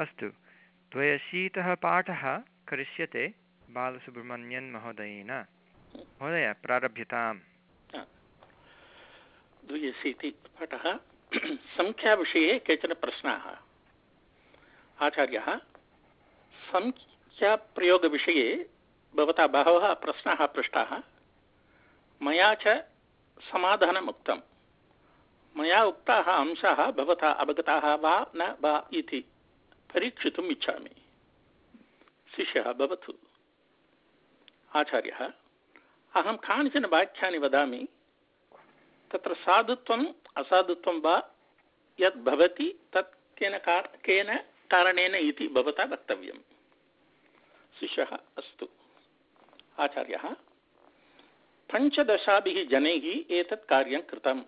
अस्तु। द्वयशीतः पाठः करिष्यते बालसुब्रह्मण्यन् महोदयेन। महोदय, प्रारभ्यताम्। द्वयशीति पाठः सङ्ख्याविषये केचन प्रश्नाः। आचार्यः सङ्ख्याप्रयोगविषये भवता बहवः प्रश्नाः पृष्टाः। मया च समाधानमुक्तं। मया उक्ताः अंशाः भवता अवगताः वा न वा इति। परीक्षितुम् इच्छामि। शिष्यः भवतु। आचार्यः, अहं कानिचन वाक्यानि वदामि, तत्र साधुत्वम् असाधुत्वं वा, यद् भवति, तत् केन कार केन कारणेन इति भवता वक्तव्यं शिष्यः, अस्तु। आचार्यः, पञ्चदशाभिः जनैः एतत् कार्यं कृतम्।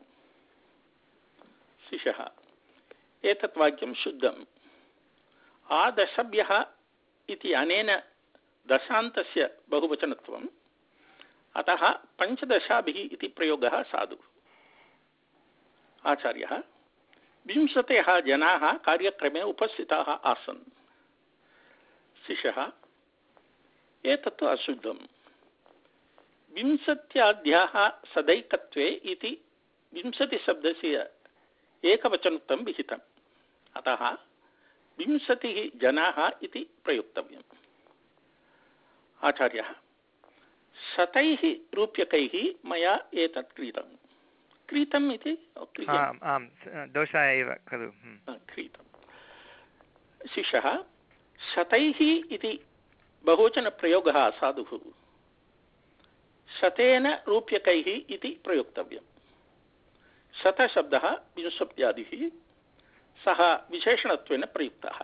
शिशः एतत् वाक्यं शुद्धम्। आदशभ्यः इति अनेन दशान्तस्य बहुवचनत्वम् अतः पञ्चदशाभिः इति प्रयोगः साधु। आचार्यः विंशतयः जनाः कार्यक्रमे उपस्थिताः आसन्। शिशः एतत्तु अशुद्धम्। विंशत्याद्याः सदैकत्वे इति विंशतिशब्दस्य एकवचनत्वं विहितम्। अतः विंशतिः जनाः इति प्रयुक्तव्यम्। आचार्यः शतैः रूप्यकैः मया एतत् क्रीतं। क्रीतम् इति आम् एव खलु। क्रीतं। शिशः शतैः इति बहुवचनप्रयोगः साधुः। शतेन रूप्यकैः इति प्रयोक्तव्यम्। शतशब्दः विंशत्यादिः सः विशेषणत्वेन प्रयुक्तः।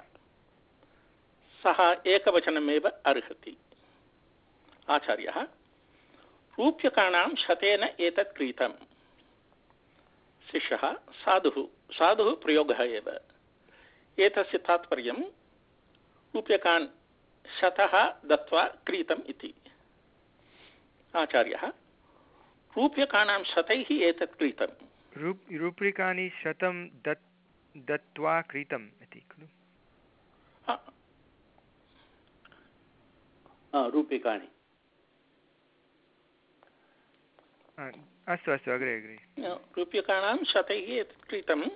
सः एकवचनमेव अर्हति। आचार्यः, रूप्यकाणां शतेन एतत् क्रीतं। शिष्यः, साधुः साधुः प्रयोगः एव। एतस्य तात्पर्यं रूप्यकान् शतः दत्त्वा क्रीतम् इति। आचार्यः, रूप्यकाणां शतैः एतत् रूप्यकाणि शतं दत्त्वा क्रीतम् इति खलु? रूप्यकाणि। अस्तु अस्तु अग्रे अग्रे। रूप्यकाणां शतैः एतत् क्रीतं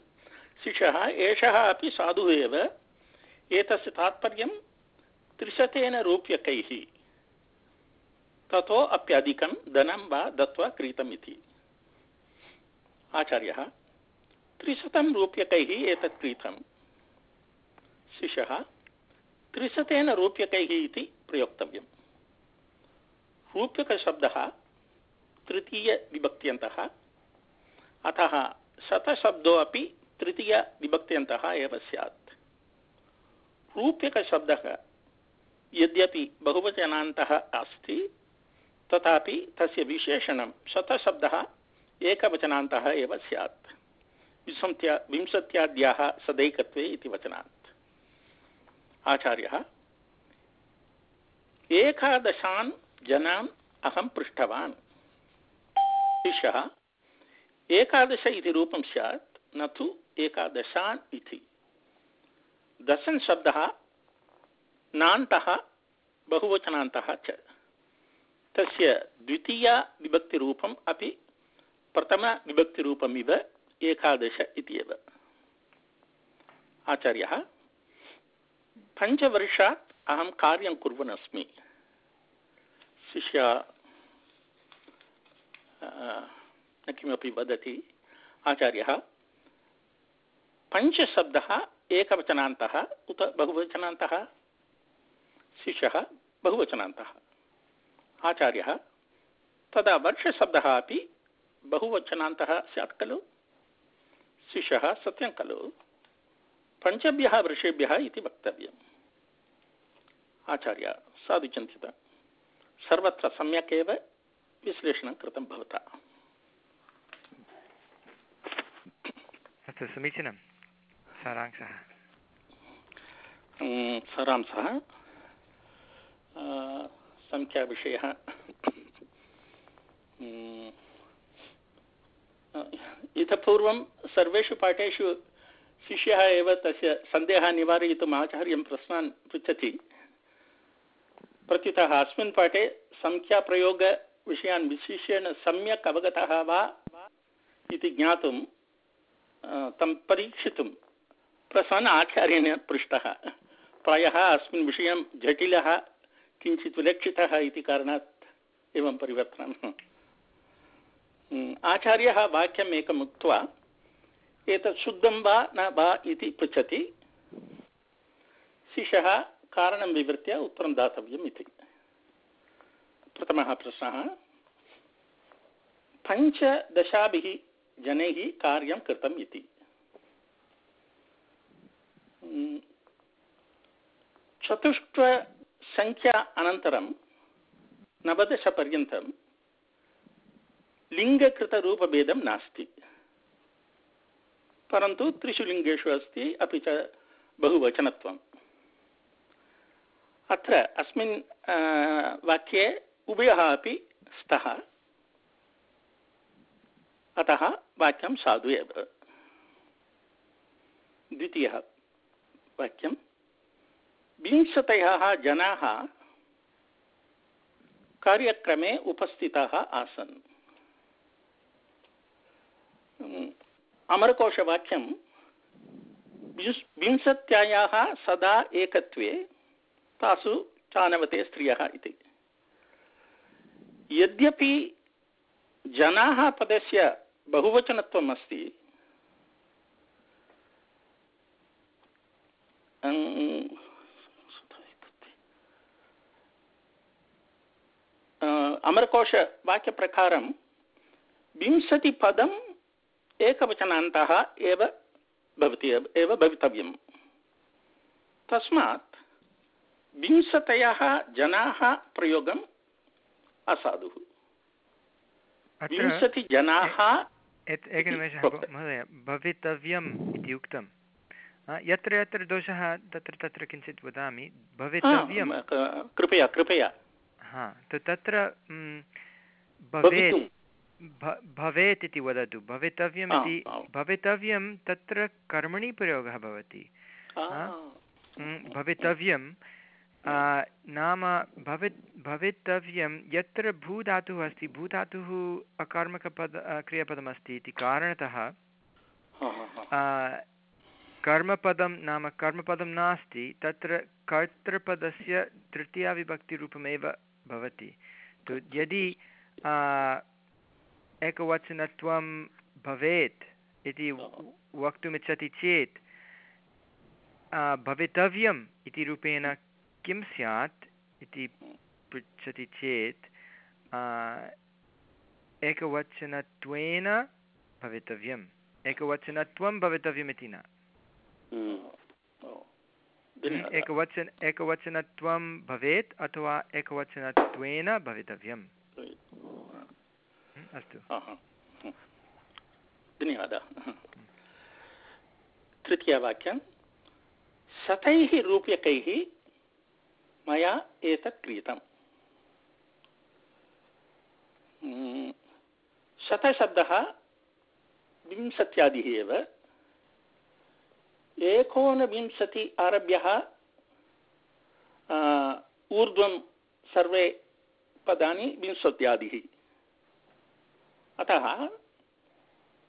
शिशः एषः अपि साधुः एव। एतस्य तात्पर्यं त्रिशतेन रूप्यकैः। ततो अप्यधिकं धनं वा दत्त्वा क्रीतम् इति। आचार्यः। त्रिशतं रूप्यकैः एतत् क्रीतं शिशः, त्रिशतेन रूप्यकैः इति प्रयोक्तव्यम्। रूप्यकशब्दः तृतीयविभक्त्यन्तः। अतः शतशब्दोऽपि तृतीयविभक्त्यन्तः एव स्यात्। रूप्यकशब्दः यद्यपि बहुवचनान्तः अस्ति, तथापि तस्य विशेषणं शतशब्दः एकवचनान्तः एव स्यात्। विंशत्या विंशत्याद्याः सदैकत्वे इति वचनात्। आचार्यः, एकादशान् जनान् अहं पृष्टवान्। शिष्यः, एकादश इति रूपं स्यात्, न तु एकादशान् इति। दशन् शब्दः, नान्तः, बहुवचनान्तः च। तस्य द्वितीया अपि प्रथमविभक्तिरूपमिव एकादश इत्येव। आचार्यः, पञ्चवर्षात् अहं कार्यं कुर्वन् अस्मि शिष्य न किमपि वदति। आचार्यः, पञ्चशब्दः एकवचनान्तः, उत बहुवचनान्तः। शिष्यः, बहुवचनान्तः। आचार्यः, तदा वर्षशब्दः अपि बहुवचनान्तः स्यात् खलु? शिशः सत्यं खलु? पञ्चभ्यः वर्षेभ्यः इति वक्तव्यम्। आचार्य साधुचिन्तित सर्वत्र सम्यक् एव विश्लेषणं कृतं भवता। अस्तु समीचीनं सारांशः। सारांशः। सङ्ख्याविषयः इतः पूर्वं सर्वेषु पाठेषु शिष्यः एव तस्य सन्देहः निवारयितुम् आचार्यं प्रश्नान् पृच्छति। प्रत्युतः, अस्मिन् पाठे सङ्ख्याप्रयोगविषयान् विशिष्येण सम्यक् अवगतः वा इति ज्ञातुं तं परीक्षितुं प्रसन्न आचार्येण पृष्टः। प्रायः अस्मिन् विषयं जटिलः, किञ्चित् विलक्षितः इति कारणात् एवं परिवर्तनम् आचार्यः वाक्यम् एकम् उक्त्वा, एतत् शुद्धं वा न वा इति पृच्छति। शिशः कारणं विवृत्य उत्तरं दातव्यम् इति। प्रथमः प्रश्नः। पञ्चदशाभिः जनैः कार्यं कृतम् इति। चतुष्टसङ्ख्या अनन्तरं नवदशपर्यन्तं लिङ्गकृतरूपभेदं नास्ति परन्तु त्रिषु लिङ्गेषु अस्ति अपि च बहुवचनत्वम् अत्र अस्मिन् वाक्ये उभयः अपि स्तः अतः वाक्यं साधु एव द्वितीयः वाक्यं विंशतयः जनाः कार्यक्रमे उपस्थिताः आसन् अमरकोशवाक्यं विंशत्यायाः सदा एकत्वे तासु चानवते स्त्रियः इति। यद्यपि जनाः पदस्य बहुवचनत्वम् अस्ति अमरकोशवाक्यप्रकारं विंशतिपदं एकवचनान्तः एव भवति एव भवितव्यं तस्मात् विंशतयः जनाः प्रयोगम् असाधुः। विंशतिजनाः एकनिमेषः महोदय भवितव्यम् इति उक्तं यत्र यत्र दोषः तत्र तत्र किञ्चित् वदामि। भवितव्यं कृपया कृपया। हा तत्र भवेत्। भवेत् इति वदतु। भवितव्यम् इति भवितव्यं तत्र कर्मणि प्रयोगः भवति। भवितव्यं नाम भवि भवितव्यं यत्र भूधातुः अस्ति भूधातुः अकर्मकपद क्रियापदमस्ति इति कारणतः कर्मपदं नाम कर्मपदं नास्ति तत्र कर्तृपदस्य तृतीयाविभक्तिरूपमेव भवति। यदि एकवचनत्वं भवेत् इति वक्तुमिच्छति चेत् भवितव्यम् इति रूपेण किं स्यात् इति पृच्छति चेत् एकवचनत्वेन भवितव्यम्। एकवचनत्वं भवितव्यमिति न। एकवचन एकवचनत्वं भवेत् अथवा एकवचनत्वेन भवितव्यम्। अस्तु धन्यवादः तृतीयवाक्यं शतैः रूप्यकैः मया एतत् क्रीतम् शतशब्दः विंशत्यादिः एव एकोनविंशति आरभ्यः ऊर्ध्वं सर्वे पदानि विंशत्यादिः अतः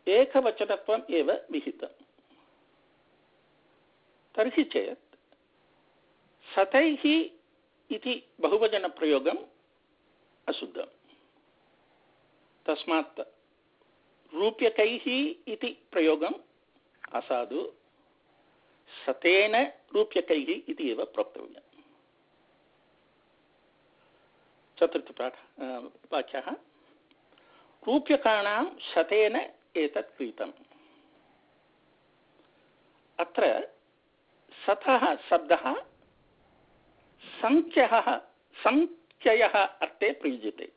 एकवचनत्वम् एव विहितं तर्हि चेत् शतैः इति बहुवचनप्रयोगम् अशुद्धम्। तस्मात् रूप्यकैः इति प्रयोगम् असाधु। शतेन रूप्यकैः इति एव प्रोक्तव्यम्। चतुर्थपाठ वाक्यः। रूप्यकाणां शतेन एतत् क्रीतम् अत्र शतः शब्दः सङ्ख्यः सङ्ख्ययः अर्थे प्रयुज्यते।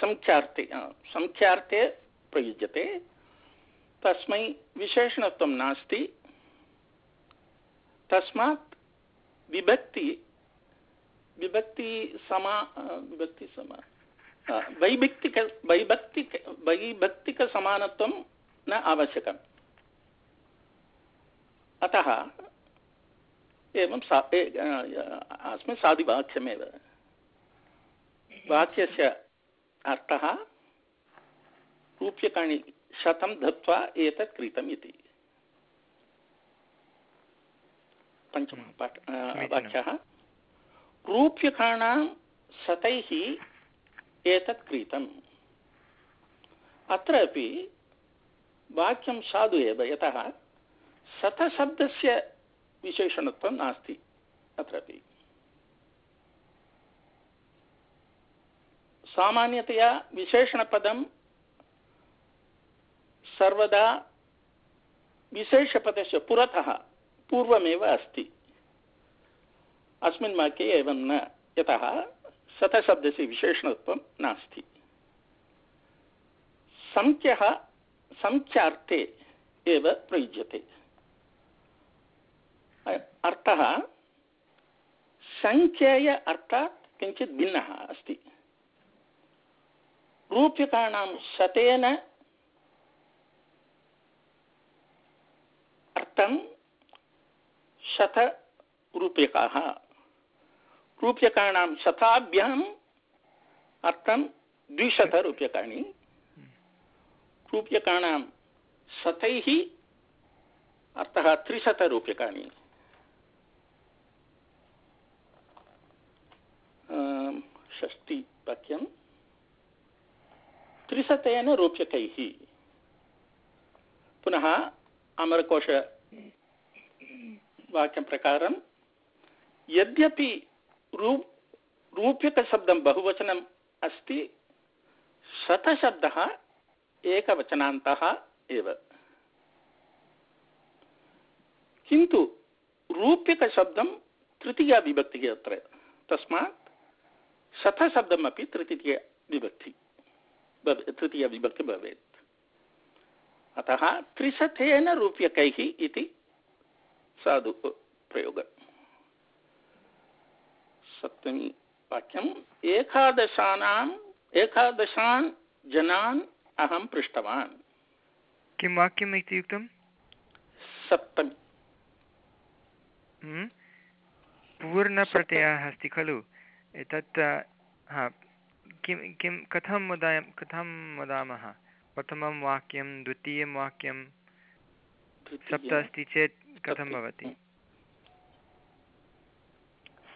सङ्ख्यार्थे सङ्ख्यार्थे प्रयुज्यते। तस्मै विशेषणत्वं नास्ति। तस्मात् विभक्ति विभक्ति समा विभक्ति समा वैभक्तिक वैभक्तिक वैभक्तिकसमानत्वं न आवश्यकम्। अतः एवं सा अस्मिन् सादिवाक्यमेव। वाक्यस्य अर्थः रूप्यकाणि शतं दत्वा एतत् क्रीतम् इति। पञ्चमः पाठ वाक्यः रूप्यकाणां शतैः एतत् क्रीतम्। अत्रापि वाक्यं साधु एव यतः शतशब्दस्य विशेषणत्वं नास्ति अत्रापि। सामान्यतया विशेषणपदं सर्वदा विशेषपदस्य पुरतः पूर्वमेव अस्ति। अस्मिन् वाक्ये एवं न, यतः शतशब्दस्य विशेषणत्वं नास्ति। संख्यः, संख्यार्थे एव प्रयुज्यते। अर्थः सङ्ख्येय अर्थात् किञ्चित् भिन्नः अस्ति। रूप्यकाणां शतेन अर्थं शतरूप्यकाः। रूप्यकाणां शताभ्याम् अर्थं द्विशतरूप्यकाणि। रूप्यकाणां शतैः अर्थः त्रिशतरूप्यकाणि। षष्टिवाक्यं त्रिशतेन रूप्यकैः। पुनः अमरकोश वाक्यं प्रकारं यद्यपि रूप, रूप्यकशब्दं बहुवचनम् अस्ति, शतशब्दः एकवचनान्तः एव। किन्तु रूप्यकशब्दं तृतीया अत्र, तस्मात् शतशब्दमपि तृतीयविभक्ति तृतीयविभक्ति भवेत्। अतः त्रिशतेन रूप्यकैः इति साधु प्रयोगः। सप्तमी वाक्यम् एकादशानाम् एकादशान् जनान् अहं पृष्टवान्। किं वाक्यम् सप्तमी। हम्म? पूर्णप्रत्ययः अस्ति खलु। एतत् हा किं किं कथं वदाय कथं वदामः? प्रथमं वाक्यं द्वितीयं वाक्यं। सप्त अस्ति चेत् कथं भवति?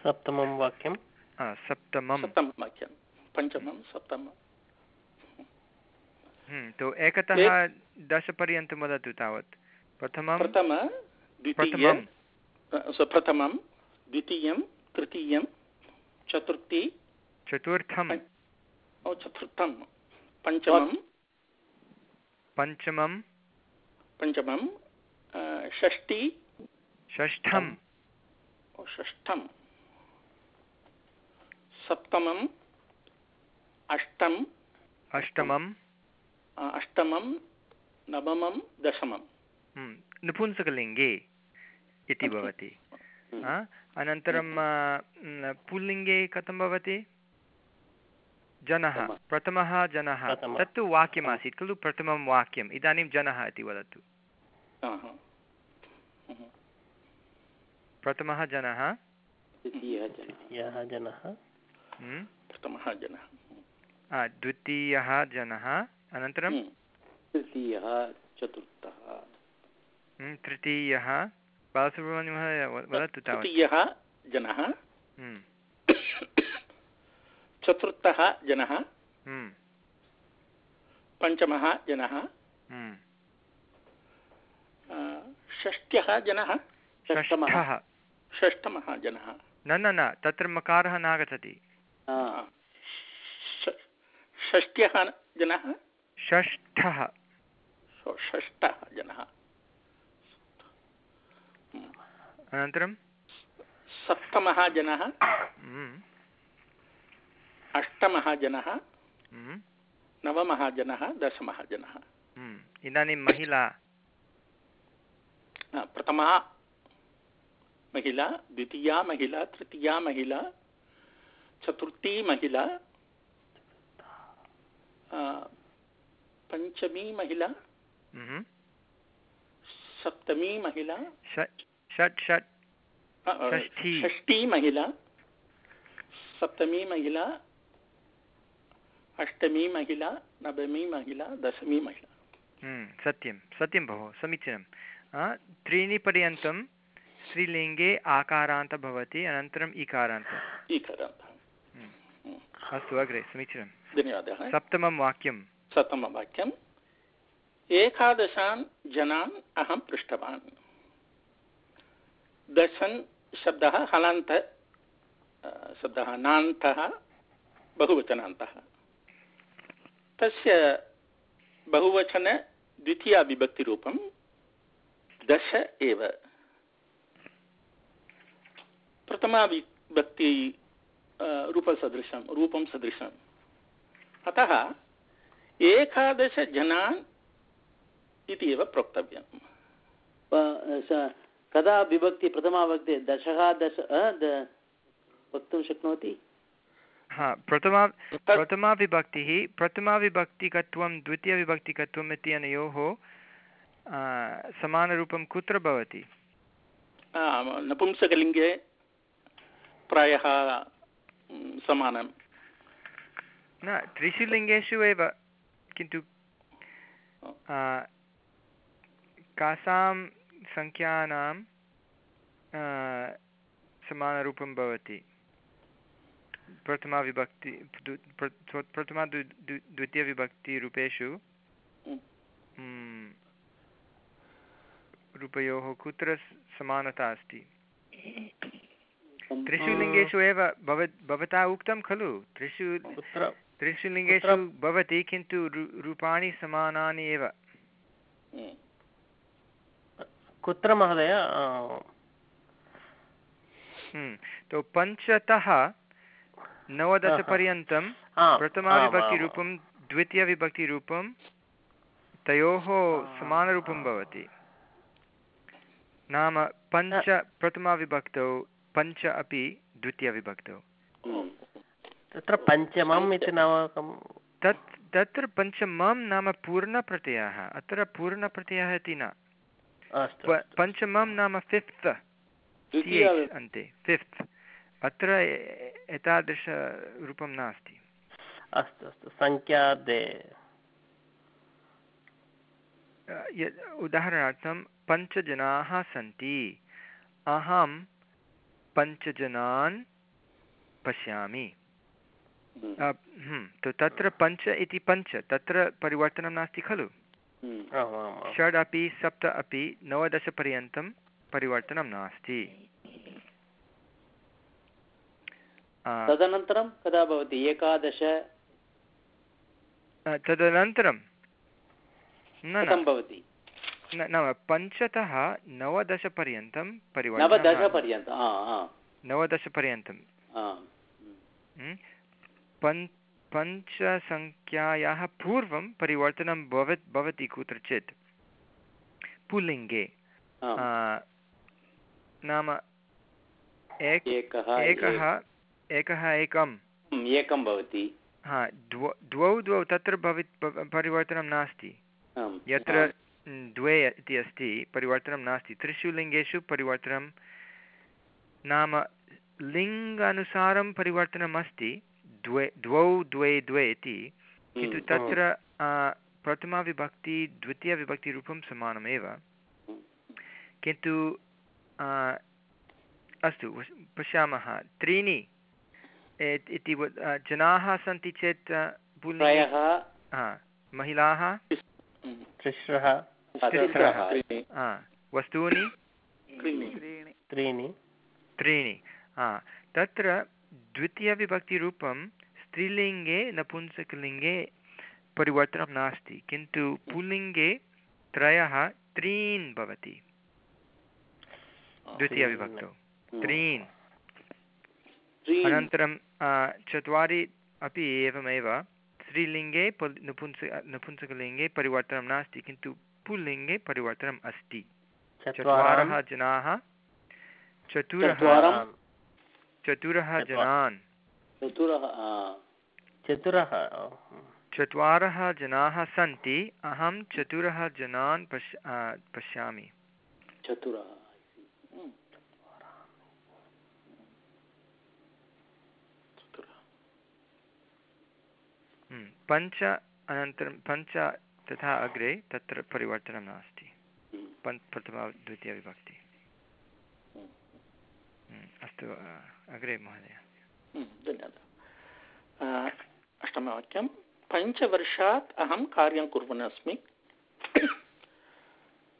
सप्तमं वाक्यं सप्तमं वाक्यं। पञ्चमं सप्तमं। हम्म, तु एकतः दशपर्यन्तं वदतु तावत्। प्रथमं प्रथमं प्रथमं द्वितीयं तृतीयं चतुर्थी। चतुर्थं। चतुर्थं पञ्चमं। पञ्चमं पञ्चमं। षष्टि षष्ठं। षष्ठं सप्तमम्। अष्टम्। अष्टमम्। अष्टमं नवमं दशमं हम्म, नपुंसकलिङ्गे इति भवति। अनन्तरं पुल्लिङ्गे कथं भवति? जनः प्रथमः जनः। तत्तु वाक्यमासीत् खलु प्रथमं वाक्यम्। इदानीं जनः इति वदतु। प्रथमः जनः? प्रथमः जनः। द्वितीयः जनः। अनन्तरं? तृतीयः चतुर्थः। तृतीयः। बालसुब्रह्मण्यमहोदय वदतु तृतीयः जनः। हम्म। चतुर्थः जनः। हम्म। पञ्चमः जनः। हम्म। षष्ट्यः जनः। षष्ठः। षष्ठमः जनः। न न न तत्र मकारः नागच्छति। षष्ट्यः जनः? षष्ठः। षष्ठः जनः। अनन्तरं? सप्तमः जनः। हम्म। अष्टमः जनः। हम्म। नवमः जनः दशमः जनः। हम्म। इदानीं महिला। प्रथमा। महिला द्वितीया महिला तृतीया महिला चतुर्थी महिला आ, पञ्चमी महिला mhm. सप्तमी महिला षट् षट् षष्ठी। महिला सप्तमी महिला अष्टमी महिला नवमी महिला दशमी महिला हम्म, सत्यं सत्यं भोः समीचीनं त्रीणि पर्यन्तं स्त्रीलिङ्गे आकारान्त भवति अनन्तरम् इकारान्त अस्तु अग्रे समीचीनं। धन्यवादः। सप्तमं वाक्यं सप्तमवाक्यम् एकादशान् जनान् अहं पृष्टवान्। दशन् शब्दः हलान्त शब्दः नान्तः बहुवचनान्तः। तस्य बहुवचन द्वितीयाविभक्तिरूपं दश एव। प्रथमाविभक्ति अ, रूपसदृशं रूपं सदृशम् अतः एकादशजनान् इति एव प्रोक्तव्यम्। प- स- कदा विभक्ति प्रथमा विभक्ति दशः दश अ, द- वक्तुं शक्नोति? हा प्रथमा प्रथमाविभक्तिः प्रथमाविभक्तिकत्वं द्वितीयविभक्तिकत्वम् इति अनयोः समानरूपं कुत्र भवति? नपुंसकलिङ्गे प्रायः समानं न त्रिषु लिङ्गेषु एव किन्तु कासां सङ्ख्यानां समानरूपं भवति। प्रथमाविभक्ति प्रथमा द्वि- द्वितीयविभक्तिरूपेषु रूपयोः कुत्र समानता अस्ति? त्रिषु लिङ्गेषु एव भव भवता उक्तं खलु? त्रिषु त्रिषु लिङ्गेषु भवति किन्तु रूपाणि समानानि एव। कुत्र महोदय? हम्म, तो पञ्चतः नवदशपर्यन्तं प्रथमाविभक्तिरूपं द्वितीयविभक्तिरूपं तयोः समानरूपं भवति। नाम पञ्च प्रथमाविभक्तौ पञ्च अपि द्वितीयविभक्तौ। तत्र पञ्चमम् इति नाम तत् तत्र पञ्चमं नाम पूर्णप्रत्ययः अत्र पूर्णप्रत्ययः इति न। पञ्चमं नाम फिफ्त् अन्ते फिफ्त् अत्र एतादृशरूपं नास्ति। अस्तु अस्तु सङ्ख्यादे अ, उदाहरणार्थं पञ्चजनाः सन्ति। अहं पञ्चजनान् पश्यामि। म्, हम्म, तो तत्र पञ्च इति पञ्च तत्र परिवर्तनं नास्ति खलु? म्, आम् आम् आम्। षड् अपि सप्त अपि नवदशपर्यन्तं परिवर्तनं नास्ति। तदनन्तरं कदा भवति? एकादश? तदनन्तरं? न भवति? नाम पञ्चतः नवदशपर्यन्तं परिवर्तनं नवदश नास्ति। पर्यन्तम् आ आ। नवदशपर्यन्तं। आ हम्म? पञ्चसङ्ख्यायाः पूर्वं परिवर्तनं भवत् भवति कुत्रचित्? पुल्लिङ्गे। नाम एक एकः एकः एकः। एकम्, एकं भवति। हा द्वौ द्वौ द्वौ तत्र भवित् परिवर्तनं नास्ति। यत्र द्वे इति अस्ति परिवर्तनं नास्ति। त्रिषु लिङ्गेषु परिवर्तनं नाम लिङ्गानुसारं परिवर्तनम् अस्ति द्वे द्वौ द्वे द्वे इति। किन्तु हम्म, तत्र आ, प्रथमाविभक्ति द्वितीयविभक्तिरूपं समानमेव। किन्तु अस्तु पश्यामः। त्रीणि इति जनाः सन्ति चेत् महिलाः। हा वस्तूनि? त्रीणि त्रीणि हा तत्र द्वितीयविभक्तिरूपं स्त्रीलिङ्गे नपुंसकलिङ्गे परिवर्तनं नास्ति किन्तु पुल्लिङ्गे त्रयः त्रीन् भवति। द्वितीयविभक्तौ। त्रीन्। अनन्तरं चत्वारि अपि एवमेव। स्त्रीलिङ्गे पुल् नपुंस नपुंसकलिङ्गे परिवर्तनं नास्ति किन्तु पुल्लिङ्गे परिवर्तनम् अस्ति। चत्वारः जनाः। चतुरः चतुरः जनान्। चतुरः चत्वारः जनाः सन्ति। अहं चतुरः जनान् पश् पश्यामि। चतुरः। हम्म, पञ्च अनन्तरं पञ्च तथा अग्रे तत्र परिवर्तनं नास्ति। हम्म, पञ्च प्रथमा द्वितीयविभक्ति हम्म, अस्तु अग्रे महोदय। हम्म, धन्यवादः। अष्टमवाक्यं पञ्चवर्षात् अहं कार्यं कुर्वन् अस्मि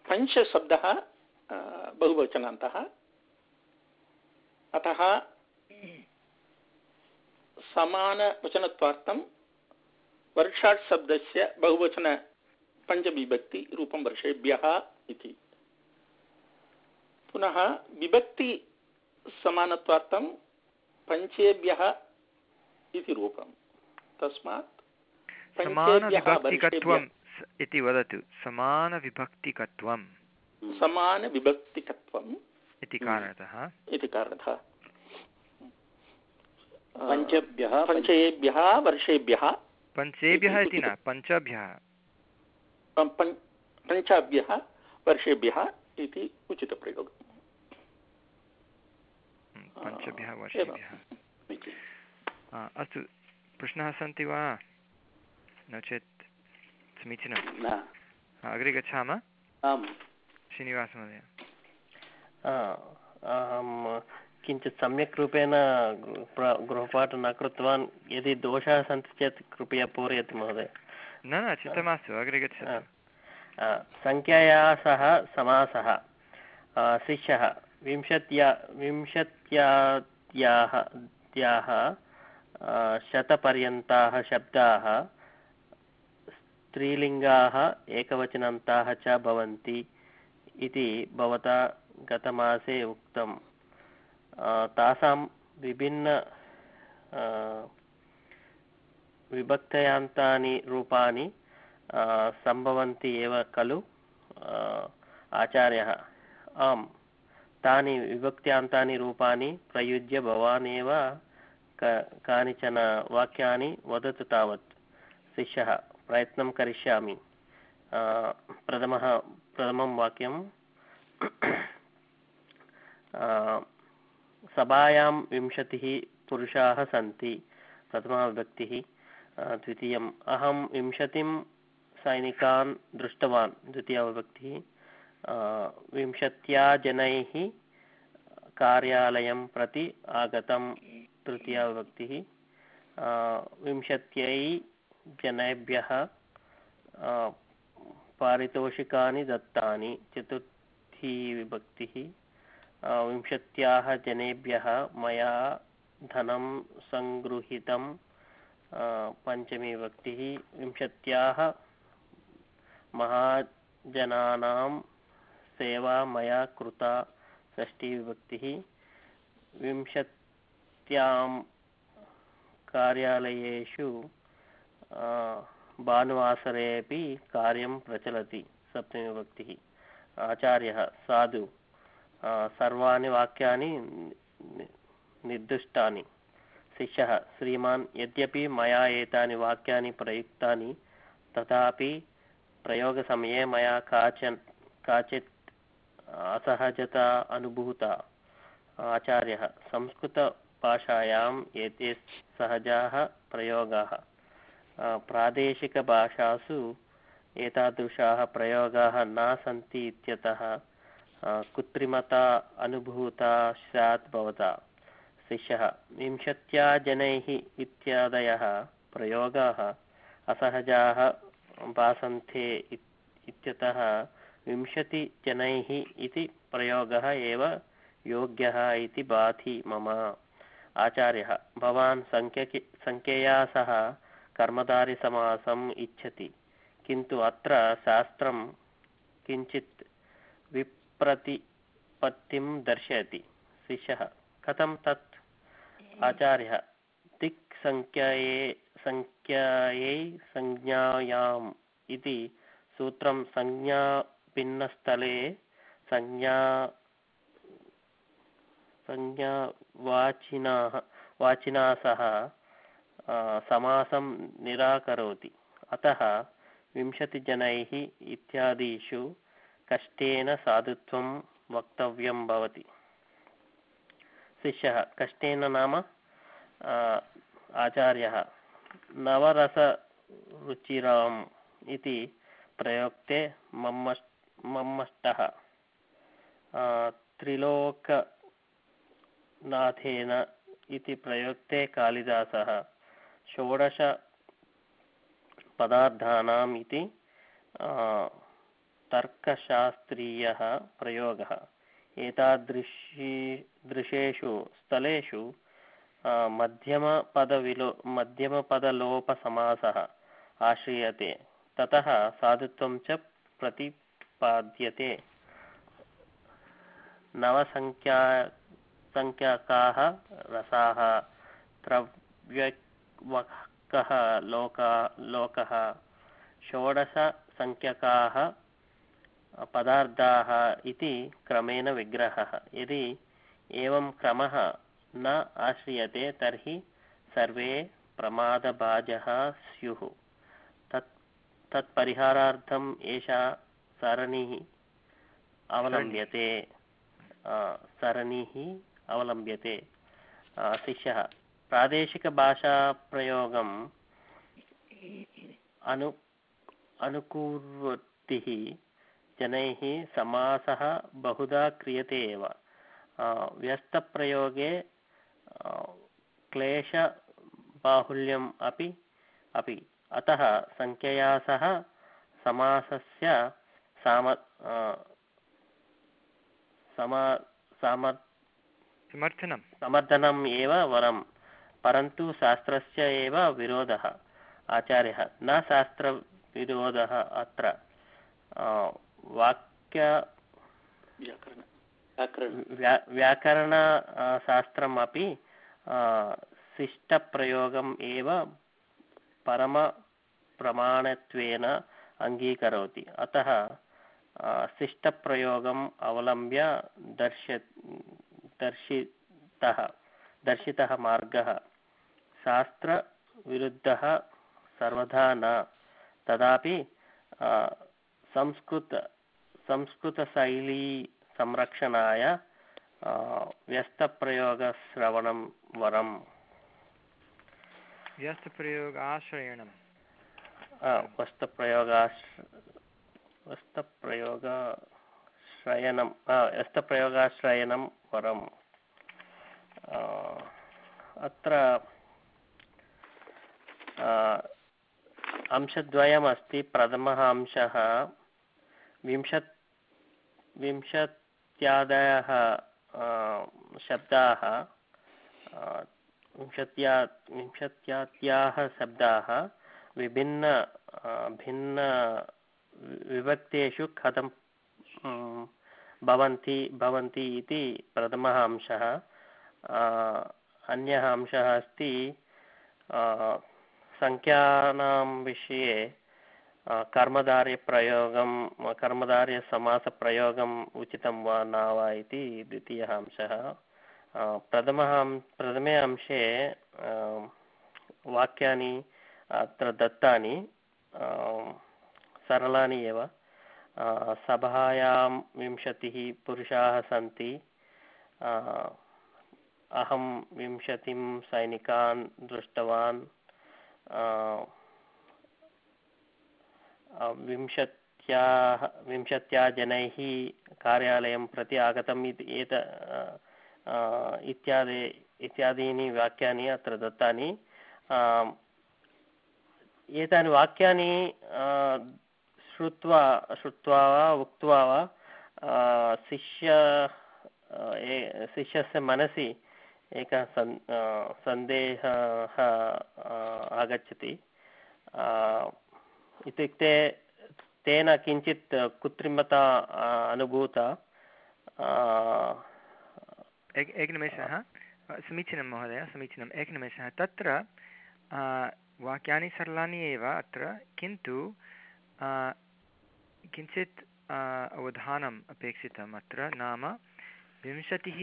पञ्चशब्दः बहुवचनान्तः। अतः समानवचनत्वार्थं वर्षात् शब्दस्य बहुवचन पञ्चविभक्तिरूपं वर्षेभ्यः इति। पुनः विभक्ति समानत्वार्थं पञ्चेभ्यः इति रूपं। तस्मात् इति वदतु। समानविभक्तिकत्वं समानविभक्तिकत्वम् इति कारणतः। इति कारणतः। पञ्चभ्यः पञ्चेभ्यः वर्षेभ्यः पञ्चेभ्यः इति न पञ्चभ्यः। पञ्च पञ्चाभ्यः वर्षेभ्यः इति उचितप्रयोगः हम्म, पञ्चभ्यः वर्षेभ्यः। अस्तु प्रश्नाः सन्ति वा? नो चेत् समीचीनं। अग्रे गच्छामः? आम्। श्रीनिवासमहोदय। अहं किञ्चित् सम्यक् रूपेण गृहपाठं न कृतवान्। यदि दोषाः सन्ति चेत् कृपया पूरयतु महोदय। न न चिन्ता मास्तु अग्रे गच्छतु। सङ्ख्यया सह समासः शिष्यः विंशत्या विंशत्याः याः अ, शतपर्यन्ताः शब्दाः स्त्रीलिङ्गाः एकवचनान्ताः च भवन्ति इति भवता गतमासे उक्तम्। अ, तासां विभिन्न विभक्तयान्तानि रूपाणि सम्भवन्ति एव खलु आचार्यः। आम्, तानि विभक्त्यान्तानि रूपाणि प्रयुज्य भवान् एव कानिचन वाक्यानि वदतु तावत्। शिष्यः, प्रयत्नं करिष्यामि। प्रथमः, प्रथमं वाक्यं सभायां विंशतिः पुरुषाः सन्ति, प्रथमा विभक्तिः। द्वितीयम्। अहं विंशतिं सैनिकान् दृष्टवान् द्वितीया विभक्तिः। अ, विंशत्या जनैः कार्यालयं प्रति आगतं तृतीया विभक्तिः। अ, विंशत्यै जनेभ्यः पारितोषिकानि दत्तानि चतुर्थी विभक्तिः। विंशत्याः जनेभ्यः मया धनं सङ्गृहीतं पञ्चमी विभक्तिः विंशत्याः महाजनानां सेवा मया कृता षष्ठीविभक्तिः विंशत्यां कार्यालयेषु भानुवासरेपि कार्यं प्रचलति सप्तमीविभक्तिः आचार्यः, साधु सर्वाणि वाक्यानि निर्दिष्टानि। शिष्यः, श्रीमान्, यद्यपि मया एतानि वाक्यानि प्रयुक्तानि, तथापि प्रयोगसमये मया काचन, काचित् असहजता अनुभूता। आचार्यः, संस्कृतभाषायाम् एते सहजाः प्रयोगाः। प्रादेशिकभाषासु एतादृशाः प्रयोगाः न सन्ति इत्यतः कृत्रिमता, अनुभूता स्यात् भवता। शिष्यः विंशत्या जनैः इत्यादयः प्रयोगाः असहजाः भासन्ते इत्- इत्यतः विंशतिजनैः इति प्रयोगः एव योग्यः इति भाति मम आचार्यः। भवान् सङ्ख्यकि सङ्ख्यया सह कर्मधारिसमासम् इच्छति। किन्तु अत्र शास्त्रं किञ्चित् विप्रतिपत्तिं दर्शयति। शिष्यः कथं तत् आचार्यः। दिक् सङ्ख्याये सङ्ख्यायै संज्ञायाम् इति संज्ञा संज्ञा, संज्ञावाचिनः वाचिना सह समासं निराकरोति। अतः विंशतिजनैः इत्यादिषु कष्टेन साधुत्वं वक्तव्यं भवति। शिष्यः, कष्टेन नाम आचार्यः, नवरसरुचिराम् इति प्रयोक्ते मम्मस् मम्मष्टः। त्रिलोकनाथेन इति प्रयुक्ते कालिदासः, षोडशपदार्थानाम् इति तर्कशास्त्रीयः प्रयोगः। एतादृशी, दृशेषु, स्थलेषु मध्यमपदविलो, मध्यमपदलोपसमासः आश्रीयते। ततः साधुत्वं च प्रतिपाद्यते। नवसङ्ख्या सङ्ख्याकाः रसाः त्रव्यवकः लोका, लोकः षोडशसङ्ख्यकाः पदार्थाः इति क्रमेण विग्रहः। यदि एवं क्रमः न आश्रियते तर्हि सर्वे प्रमादभाजः स्युः। तत् तत्परिहारार्थम् एषा सरणिः अवलम्ब्यते सरणिः। अवलम्ब्यते। शिष्यः प्रादेशिकभाषाप्रयोगम् अनु अनुकुर्वतिः जनैः समासः बहुधा क्रियते एव। व्यस्तप्रयोगे क्लेशबाहुल्यम् अपि अपि। अतः सङ्ख्यया सह समासस्य साम समा सामर् समर्थनं। समर्थनम् एव वरं परन्तु शास्त्रस्य एव विरोधः। आचार्यः न शास्त्रविरोधः अत्र। वाक्य व्याकरण व्या व्याकरणशास्त्रम् अपि शिष्टप्रयोगम् एव परमप्रमाणत्वेन अङ्गीकरोति। अतः शिष्टप्रयोगम् अवलम्ब्य दर्श दर्शितः दर्शितः मार्गः शास्त्रविरुद्धः सर्वदा न। तदापि संस्कृत संस्कृतशैली संरक्षणाय व्यस्तप्रयोगश्रवणं वरम्। व्यस्तप्रयोगाश्रयणं वस्तप्रयोगाश् वस्तप्रयोगाश्रयणं व्यस्तप्रयोगाश्रयणं वरम्। अत्र अंशद्वयमस्ति। प्रथमः अंशः विंशत् विंशत्यादयः शब्दाः विंशत्या, विंशत्याद्याः शब्दाः विभिन्न भिन्न विभक्तेषु कथं भवन्ति भवन्ति इति प्रथमः अंशः। अन्यः अंशः अस्ति विषये कर्मधार्यप्रयोगं कर्मधार्यसमासप्रयोगम् उचितं वा न वा इति द्वितीयः अंशः। प्रथमः प्रथमे अंशे वाक्यानि, अत्र दत्तानि सरलानि एव। सभायां विंशतिः पुरुषाः सन्ति। अहं विंशतिं सैनिकान् दृष्टवान्। विंशत्याः विंशत्या जनैः कार्यालयं प्रति आगतम् इति एत इत्यादि, इत्यादीनि वाक्यानि अत्र दत्तानि। एतानि वाक्यानि श्रुत्वा श्रुत्वा वा, उक्त्वा वा शिष्य शिष्यस्य मनसि एकः सन् सन्देहः आगच्छति। इत्युक्ते तेन किञ्चित् कृत्रिमता अनुभूता एक एकनिमेषः समीचीनं महोदय, समीचीनम्। एकनिमेषः तत्र वाक्यानि सरलानि एव अत्र, किन्तु किञ्चित् अवधानम् अपेक्षितम् अत्र। नाम, विंशतिः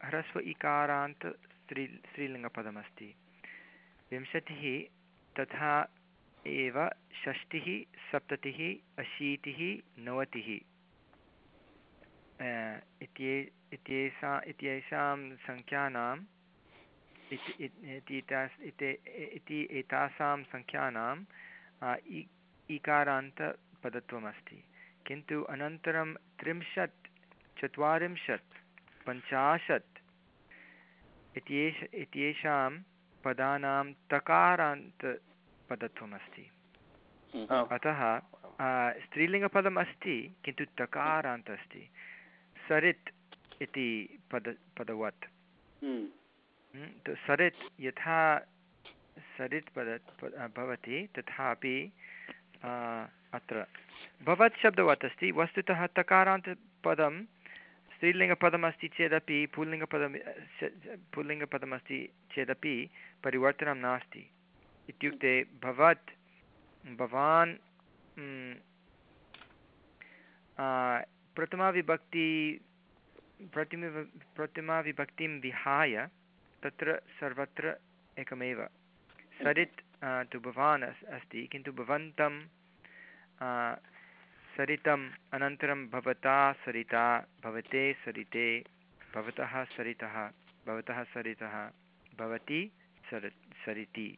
ह्रस्व इकारान्त स्त्री, स्त्रीलिङ्गपदमस्ति। विंशतिः तथा एव षष्टिः सप्ततिः अशीतिः नवतिः। इत्ये इत्येषा इत्येषां सङ्ख्यानाम् इति एतास्- इति- इति एतासां सङ्ख्यानां अ, इकारान्तपदत्वमस्ति। किन्तु अनन्तरं त्रिंशत् चत्वारिंशत् पञ्चाशत् इत्येष इत्येषां पदानां तकारान्तपदत्वमस्ति आम्. अतः स्त्रीलिङ्गपदम् अस्ति किन्तु तकारान्त अस्ति सरित् इति पद पदवत्। हम्म, हम्म, तो सरित् यथा सरित् पद भवति तथापि अत्र भवत् शब्दवत् अस्ति। वस्तुतः तकारान्तपदं स्त्रीलिङ्गपदमस्ति चेदपि पुल्लिङ्गपदं पुल्लिङ्गपदमस्ति चेदपि परिवर्तनं नास्ति। इत्युक्ते भवत्, भवान् प्रथमाविभक्ति, प्रतिमि प्रथमाविभक्तिं विहाय तत्र सर्वत्र एकमेव सरित् तु भवान् अस्, अस्ति, किन्तु भवन्तं सरितम् अनन्तरं भवता सरिता, भवते सरिते, भवतः सरितः भवतः सरितः, भवती सर, सरिति।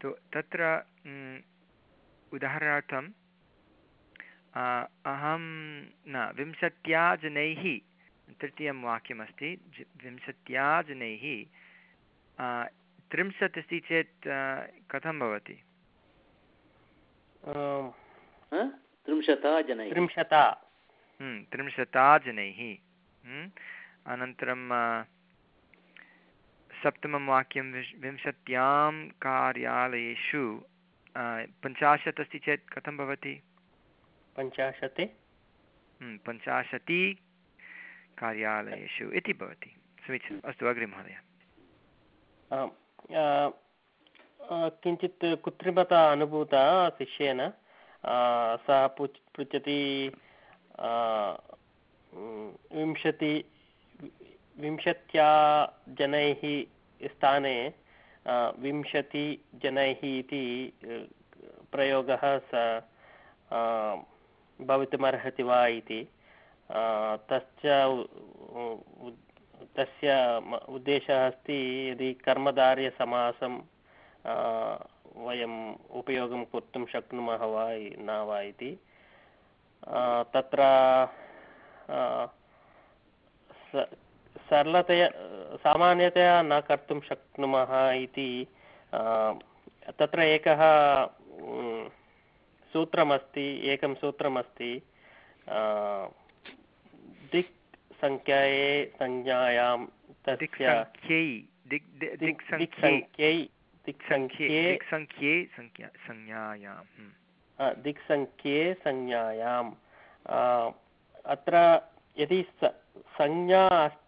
तो तत्र उदाहरणार्थं अहं न विंशत्या जनैः तृतीयं वाक्यमस्ति विंशत्या जनैः त्रिंशत् अस्ति चेत् कथं भवति? त्रिंशता जनैः त्रिंशता। हम्म, त्रिंशता जनैः हम्म, अनन्तरं सप्तमं वाक्यं विंश विंशत्यां कार्यालयेषु पञ्चाशत् अस्ति चेत् कथं भवति? पञ्चाशत्? पञ्चाशति कार्यालयेषु इति भवति। समीचीनम्। अस्तु अग्रे महोदय। किञ्चित् कृत्रिमता अनुभूता शिष्येन सः पुच् पृच्छति विंशति विंशत्या जनैः स्थाने विंशतिजनैः इति प्रयोगः स भवितुमर्हति वा इति तस्य तस्य उद्देशः अस्ति यदि कर्मधार्यसमासं वयम् उपयोगं कर्तुं शक्नुमः वा न वा इति तत्र सरलतया सामान्यतया न कर्तुं शक्नुमः इति तत्र एकः सूत्रमस्ति एकं सूत्रमस्ति दिक् सङ्ख्याये संज्ञायां तस्य दिक्सङ्ख्यै संज्ञायां। दिक्सङ्ख्ये संज्ञायाम् अत्र यदि संज्ञा अस्ति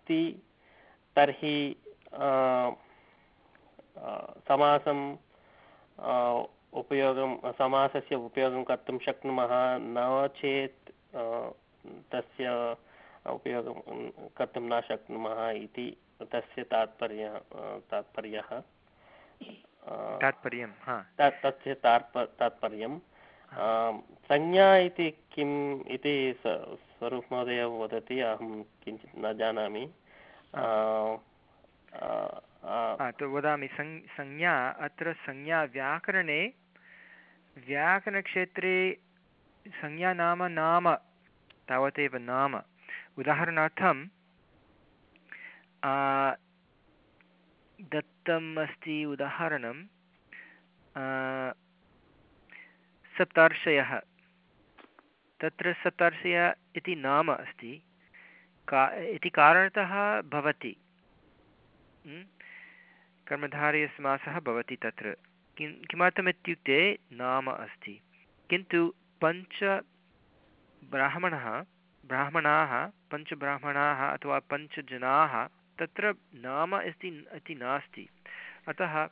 तर्हि आ, आ, समासं उपयोगं समासस्य उपयोगं कर्तुं शक्नुमः न चेत् तस्य उपयोगं कर्तुं न शक्नुमः इति तस्य तात्पर्यः तात्पर्यः। तात्पर्यं तस्य तात्पर्यं संज्ञा इति किम् इति स्वरूपमहोदय वदति अहं किञ्चित् न जानामि। तु वदामि सं संज्ञा अत्र संज्ञा व्याकरणे व्याकरणक्षेत्रे संज्ञा नाम नाम तावदेव नाम। उदाहरणार्थं दत्तम् अस्ति उदाहरणं सप्तार्षयः तत्र सप्तार्षय इति नाम अस्ति। का, इति कारणतः भवति। कर्मधारयसमासः भवति तत्र। किं किमर्थम् इत्युक्ते नाम अस्ति। किन्तु पञ्च ब्राह्मणः, ब्राह्मणाः, पञ्चब्राह्मणाः अथवा पञ्चजनाः तत्र नाम अस्ति इति नास्ति। अतः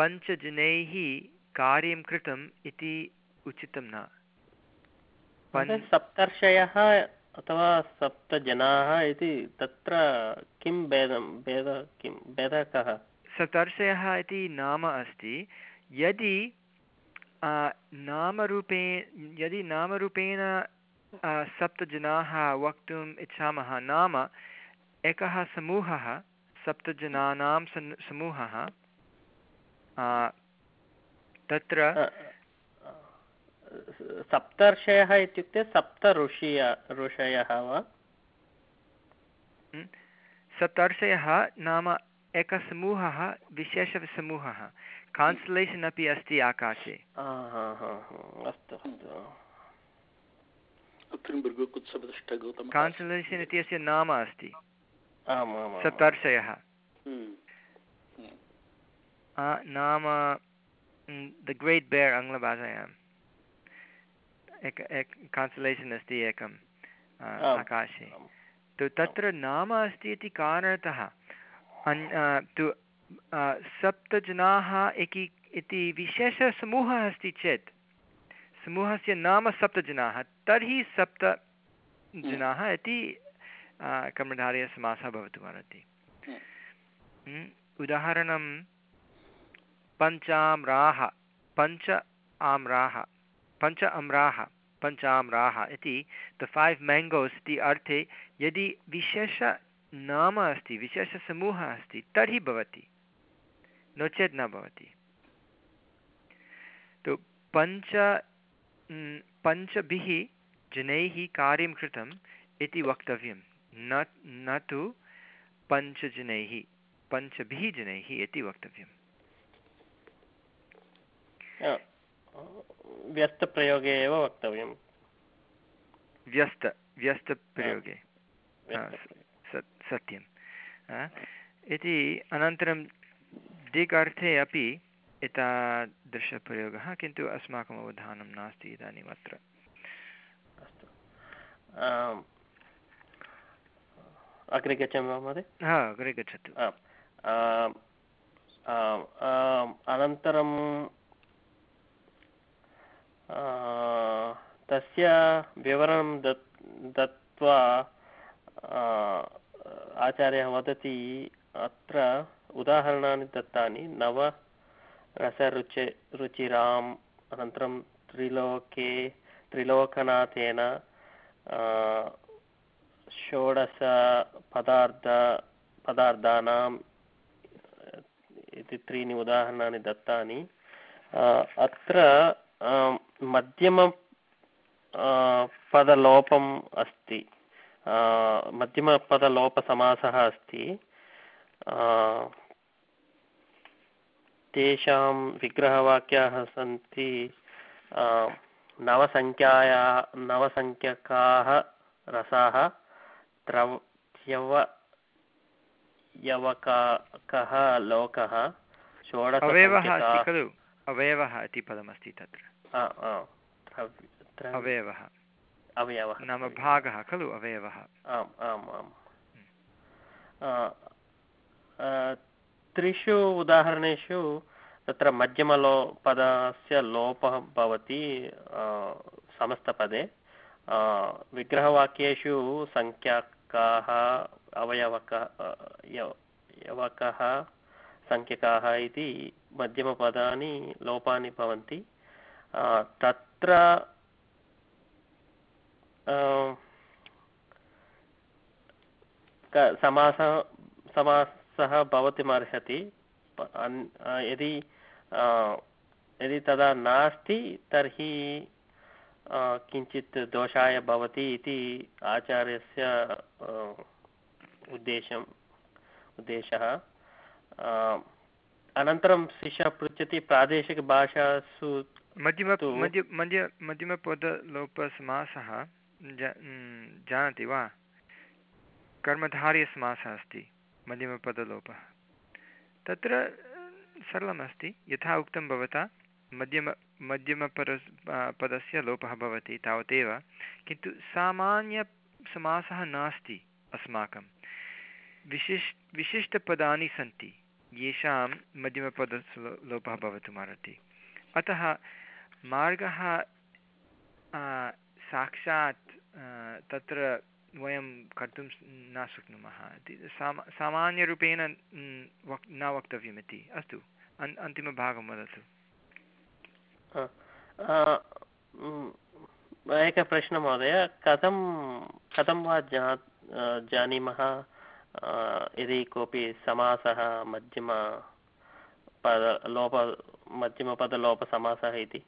पञ्चजनैः कार्यं कृतम् इति उचितं न। सप्तर्षयः अथवा सप्तजनाः इति तत्र किं भेदं भेदः किं भेदः कः सतर्षयः इति नाम अस्ति। यदि नामरूपे यदि नामरूपेण सप्तजनाः वक्तुम् इच्छामः नाम एकः समूहः सप्तजनानां समूहः तत्र सप्तर्षयः इत्युक्ते सप्त ऋषिय ऋषयः वा सप्तर्षयः नाम एकः समूहः विशेषसमूहः। कान्सलेशन् अपि अस्ति आकाशे। अस्तु कान्सलेशन् इत्यस्य नाम अस्ति। सप्तर्षयः हम्म। नाम द ग्रेट् बेर् आङ्ग्लभाषायाम् एक एक कान्सलेशन् अस्ति एकम् आकाशे तु तत्र नाम अस्ति इति कारणतः तु सप्तजनाः एकी इति विशेषसमूहः अस्ति चेत् समूहस्य नाम सप्तजनाः तर्हि सप्तजनाः इति कर्मधारयसमासः भवितुम् हम्म, उदाहरणं पञ्चाम्राः पञ्च आम्राः पञ्च अम्राः पञ्च आम्राः इति द फैव् मेङ्गोस् इति अर्थे यदि विशेषनाम अस्ति विशेषसमूहः अस्ति, तर्हि भवति। नो चेत् न भवति। तु पञ्च पञ्चभिः जनैः कार्यं कृतम् इति वक्तव्यं न न तु पञ्चजनैः, पञ्चभिः जनैः इति वक्तव्यम्। व्यस्तप्रयोगे एव वक्तव्यं व्यस्त व्यस्तप्रयोगे। सत्यम्। इति अनन्तरं दिक् अर्थे अपि एतादृशप्रयोगः किन्तु अस्माकम् अवधानं नास्ति इदानीम् अत्र। अस्तु। अग्रे गच्छामि वा महोदय? हा अग्रे गच्छतु। अनन्तरं तस्य विवरणं दत्, दत्त्वा आचार्यः वदति, अत्र उदाहरणानि दत्तानि, नव रसरुचि, रुचिराम्, अनन्तरं त्रिलोके, त्रिलोकनाथेन षोडशपदार्थ, पदार्थानाम्, इति त्रीणि उदाहरणानि दत्तानि। अत्र मध्यम पदलोपम् अस्ति. मध्यमपदलोपसमासः अस्ति. तेषां विग्रहवाक्याः सन्ति नवसङ्ख्याया, नवसङ्ख्यकाः रसाः द्रव्यव यवकः लोकः षोडश खलु। अवयवः इति पदमस्ति तत्र। अवयवः। अवयवः। नाम भागः खलु अवयवः। आम् आम् आम्। त्रिषु उदाहरणेषु तत्र मध्यमलो पदस्य लोपः भवति समस्तपदे। विग्रहवाक्येषु सङ्ख्याकाः अवयवकः यवकः सङ्ख्यकाः इति मध्यमपदानि लोपानि भवन्ति। तत्र समासः समासः भवितुमर्हति यदि यदि तदा नास्ति, तर्हि किञ्चित् दोषाय भवति इति आचार्यस्य उद्देशम् उद्देशः। अनन्तरं शिष्यः पृच्छति प्रादेशिकभाषासु मध्यम मध्य मध्य मध्यमपदलोपसमासः जानाति वा? कर्मधार्यसमासः अस्ति मध्यमपदलोपः। तत्र सरलमस्ति। यथा उक्तं भवता मध्यम मध्यमपद पदस्य लोपः भवति तावदेव। किन्तु सामान्यसमासः नास्ति अस्माकं। विशिष् विशिष्टपदानि सन्ति। येषां मध्यमपदस्य लोपः भवितुमर्हति अतः मार्गः साक्षात् तत्र वयं कर्तुं न शक्नुमः सामा, सामान्यरूपेण वक्, न वक्तव्यमिति अस्तु, अन्, अन्तिमभागं वदतु। एकः प्रश्नः महोदय कथं कथं वा जा जानीमः? यदि कोऽपि समासः, मध्यम, पद, लोप, मध्यमपदलोपसमासः इति?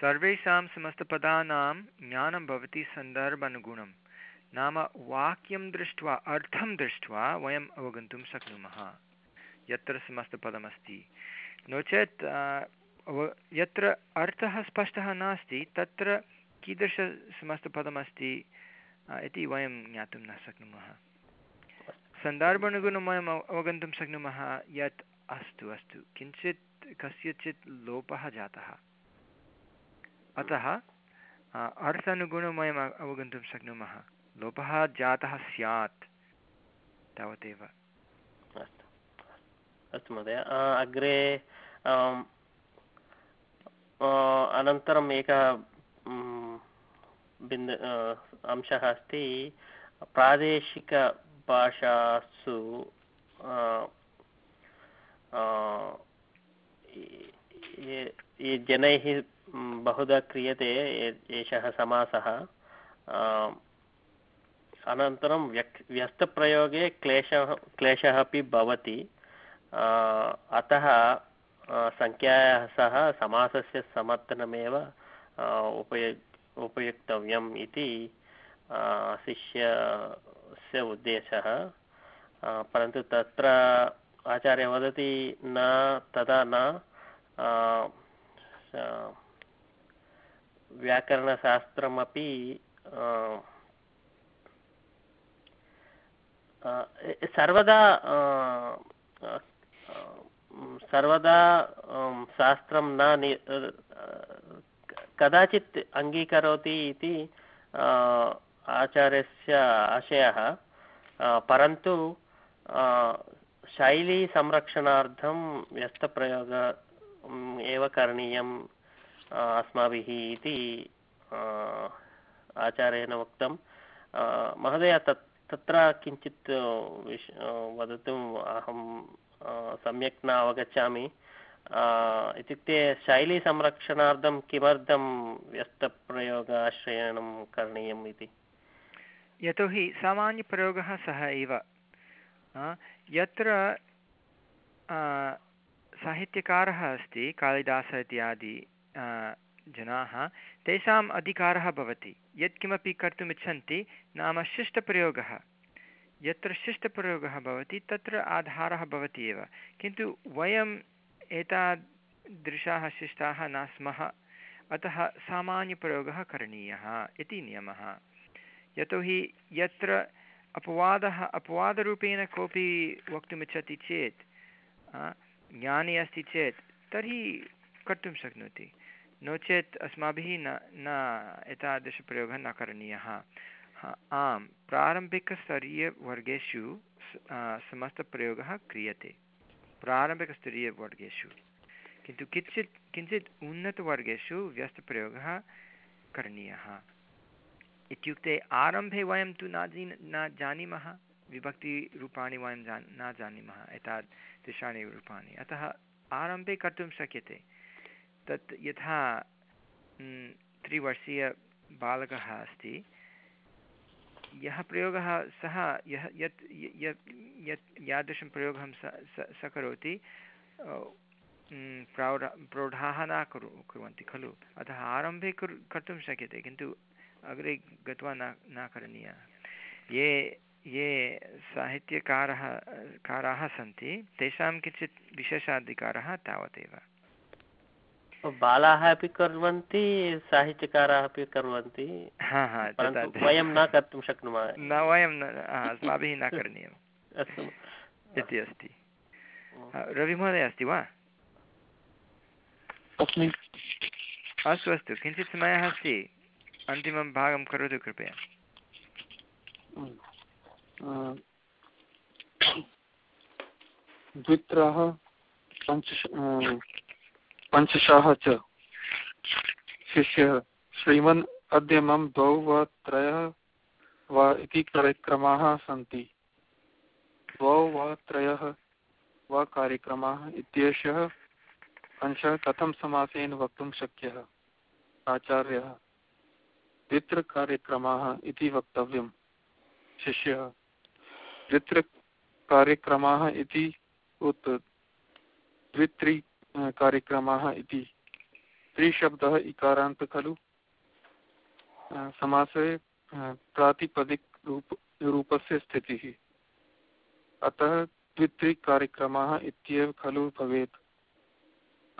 सर्वेषां समस्तपदानां ज्ञानं भवति सन्दर्भानुगुणं। नाम वाक्यं दृष्ट्वा, अर्थं दृष्ट्वा वयम् अवगन्तुं शक्नुमः। यत्र समस्तपदमस्ति। नो चेत् यत्र अर्थः स्पष्टः नास्ति, तत्र कीदृशसमस्तपदमस्ति इति वयं ज्ञातुं न शक्नुमः। सन्दर्भानुगुणं वयम् अवगन्तुं शक्नुमः यत् अस्तु अस्तु। किञ्चित्, कस्यचित् लोपः जातः। अतः अर्थानुगुणं वयम् अवगन्तुं शक्नुमः। लोपः जातः स्यात्। तावदेव। अस्तु। अस्तु महोदय। अग्रे अनन्तरम् एकः बिन्दु अंशः अस्ति। प्रादेशिकभाषासु ये जनैः बहुधा क्रियते एषः समासः अनन्तरं व्यक् व्यस्तप्रयोगे क्लेशः क्लेशः अपि भवति अतः सङ्ख्यायाः सह समासस्य समर्थनमेव उपयुक् उपयुक्तव्यम् इति शिष्यस्य उद्देशः। परन्तु तत्र आचार्य वदति न तथा न व्याकरणशास्त्रमपि सर्वदा सर्वदा शास्त्रं न कदाचित् अङ्गीकरोति इति आचार्यस्य आशयः परन्तु शैलीसंरक्षणार्थं व्यस्तप्रयोग एव करणीयम् अस्माभिः इति आचार्येण उक्तं। महोदय, तत्, तत्र किञ्चित् विश् वदितुम् अहं सम्यक् न अवगच्छामि। इत्युक्ते शैलीसंरक्षणार्थं किमर्थं व्यस्तप्रयोगाश्रयणं करणीयम् इति? यतोहि सामान्यप्रयोगः सः एव यत्र साहित्यकारः अस्ति, कालिदासः इत्यादि जनाः, तेषाम् अधिकारः भवति। यत्किमपि कर्तुम् इच्छन्ति नाम शिष्टप्रयोगः। यत्र शिष्टप्रयोगः भवति, तत्र आधारः भवति एव। किन्तु वयम् एतादृशाः शिष्टाः न स्मः। अतः सामान्यप्रयोगः करणीयः इति नियमः। यतोहि यत्र अपवादः, अपवादरूपेण कोऽपि वक्तुमिच्छति चेत् ज्ञानी अस्ति चेत्, तर्हि कर्तुं शक्नोति। नो चेत् अस्माभिः न न एतादृशप्रयोगः न करणीयः। आम्, प्रारम्भिकस्तरीयवर्गेषु समस्तप्रयोगः क्रियते। प्रारम्भिकस्तरीयवर्गेषु। किन्तु किञ्चित् किञ्चित् उन्नतवर्गेषु व्यस्तप्रयोगः करणीयः। इत्युक्ते आरम्भे वयं तु न जी न जानीमः विभक्तिरूपाणि वयं जान् न जानीमः एतादृशानि रूपाणि। अतः आरम्भे कर्तुं शक्यते। तत् यथा त्रिवर्षीयबालकः अस्ति, यः प्रयोगः सः यः यत् यत् यत् यादृशं प्रयोगं स स करोति प्रौढ प्रौढाः न कुरु कुर्वन्ति खलु। अतः आरम्भे कुर् कर्तुं शक्यते, किन्तु अग्रे गत्वा न न करणीयः। ये ये साहित्यकारः काराः सन्ति तेषां किञ्चित् विशेषाधिकारः तावदेव। बालाः अपि कुर्वन्ति साहित्यकाराः अपि कुर्वन्ति वयं न कर्तुं शक्नुमः। न वयं न अस्माभिः न करणीयम्। अस्तु। इति अस्ति। रविमहोदय अस्ति वा? अस्तु अस्तु किञ्चित् समयः अस्ति। अन्तिमं भागं करोतु कृपया। द्वित्रः, पञ्च पञ्चशः च। शिष्यः, श्रीमन् अद्य मम द्वौ वा त्रयः वा इति कार्यक्रमाः सन्ति। द्वौ वा त्रयः वा कार्यक्रमाः इत्येषः अंशः कथं समासेन वक्तुं शक्यः? आचार्यः। द्वित्रकार्यक्रमाः इति वक्तव्यं। शिष्यः द्वित्रकार्यक्रमाः इति उत द्वित्रि कार्यक्रमाः इति। त्रिशब्दः इकारान्त खलु। समासे प्रातिपदिक रूप, रूपस्य स्थितिः। अतः द्वित्रिकार्यक्रमाः इत्येव खलु भवेत्।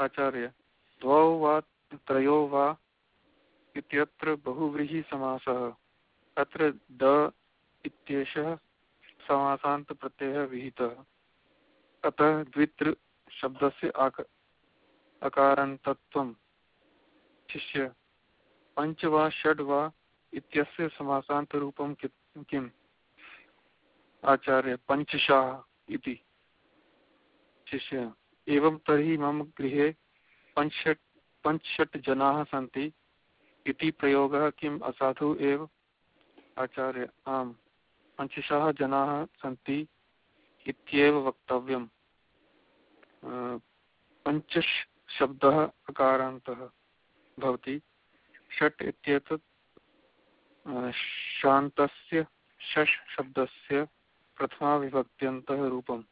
आचार्य, द्वौ वा, त्रयो वा? इत्यत्र बहुव्रीहिसमासः अत्र द इत्येषः समासान्तप्रत्ययः विहितः। अतः द्वित्र शब्दस्य आक अकारन्तत्वं शिष्य, पञ्च वा षड् वा इत्यस्य समासान्तरूपं किम्? आचार्य, पञ्चशाः इति। शिष्य, एवं तर्हि मम गृहे पञ्चषट् पञ्चषट् जनाः सन्ति। इति प्रयोगः किम्? असाधु एव? आचार्य, आम्। पञ्चशः जनाः सन्ति इत्येव वक्तव्यम्। पञ्चश् शब्दः अकारान्तः भवति। षट् इत्येतत् शान्तस्य शश् शब्दस्य प्रथमाविभक्त्यन्तः रूपम्।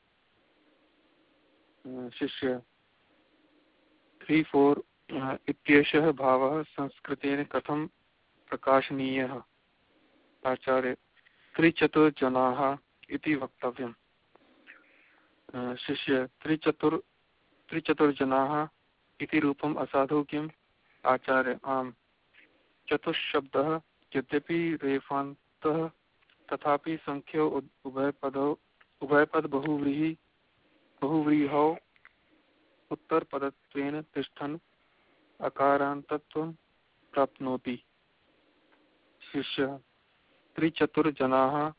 शिष्य त्री फोर् इत्येषः भावः संस्कृतेन कथं प्रकाशनीयः? आचार्य, त्रिचतुर्जनाः इति वक्तव्यम्। शिष्य, त्रिचतुर्, त्रिचतुर्जनाः इति रूपम् असाधु किम्? आचार्य, आम्। चतुष्शब्दः यद्यपि रेफान्तः, तथापि संख्यो उभयपदौ, उभयपद बहुव्रीहि, बहुव्रीहौ उत्तरपदत्वेन तिष्ठन्। अकारान्तत्वं प्राप्नोति। शिष्यः, त्रिचतुर्जनाः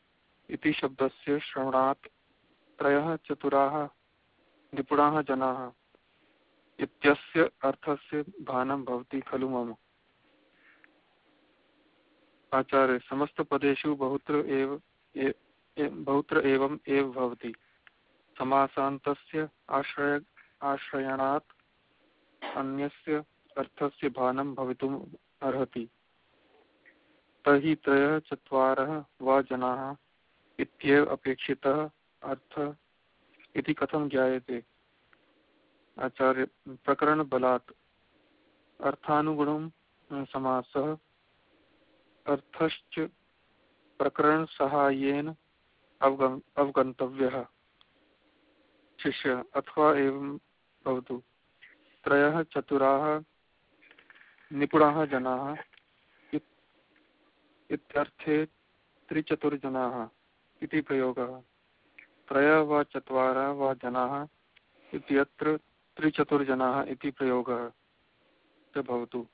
इति शब्दस्य श्रवणात् त्रयः चतुराः निपुणाः जनाः। इत्यस्य अर्थस्य भानं भवति खलु मम। आचार्य, समस्तपदेषु बहुत्र एव बहुत्र एवम् एव भवति। समासान्तस्य आश्रय, आश्रयणात् अन्यस्य अर्थस्य भानं भवितुम् अर्हति। तर्हि त्रयः चत्वारः वा जनाः इत्येव अपेक्षितः अर्थः इति कथं ज्ञायते? आचार्य, प्रकरणबलात् अर्थानुगुणं समासः अर्थश्च प्रकरणसहाय्येन अवगम् अवगन्तव्यः। शिष्य, अथवा एवं भवतु। त्रयः चतुराः निपुणाः जनाः इत्यर्थे त्रिचतुर्जनाः इति प्रयोगः। त्रयः वा चत्वारः वा जनाः इत्यत्र त्रिचतुर्जनाः इति प्रयोगः च भवतु।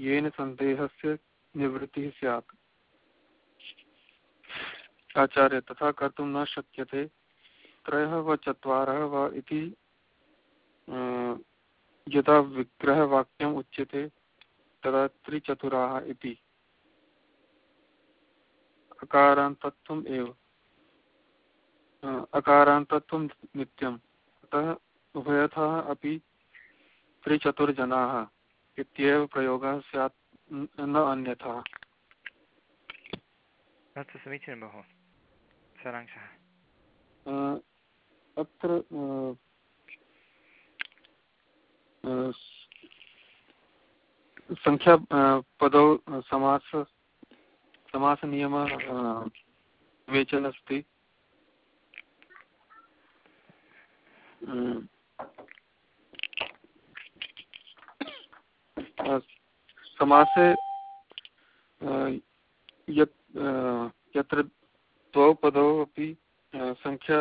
येन सन्देहस्य निवृत्तिः स्यात्। आचार्य, तथा कर्तुं न शक्यते। त्रयः वा चत्वारः वा इति यदा विग्रहवाक्यम् उच्यते तदा त्रिचतुराः इति। अकारान्तत्वम् एव। अकारान्तत्वं नित्यम्। अतः उभयतः अपि त्रिचतुर्जनाः इत्येव प्रयोगः स्यात् न अन्यथा। अस्तु समीचीनं बहु सारांशः। अत्र संख्या पदौ समास समासनियमः विवेचन अस्ति। समासे यत् यत्र द्वौ पदौ अपि संख्या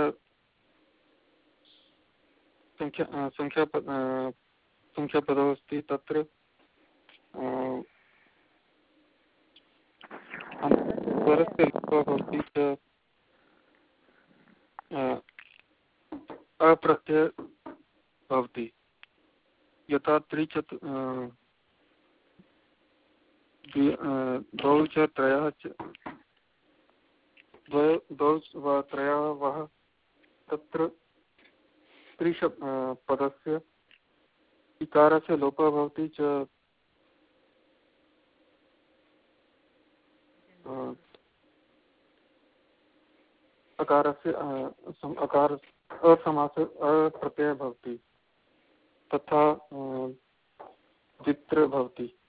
संख्या संख्या संख्यापदौ अस्ति, तत्र स्वरस्य लोपः भवति। च अप्रत्यय भवति यथा त्रिचतु द्वौ च त्रयः च, द्वौ वा त्रयः वः तत्र त्रिश पदस्य इकारस्य लोपः भवति च अकारस्य अकार असमास अप्रत्ययः भवति। तथा द्वित्र भवति।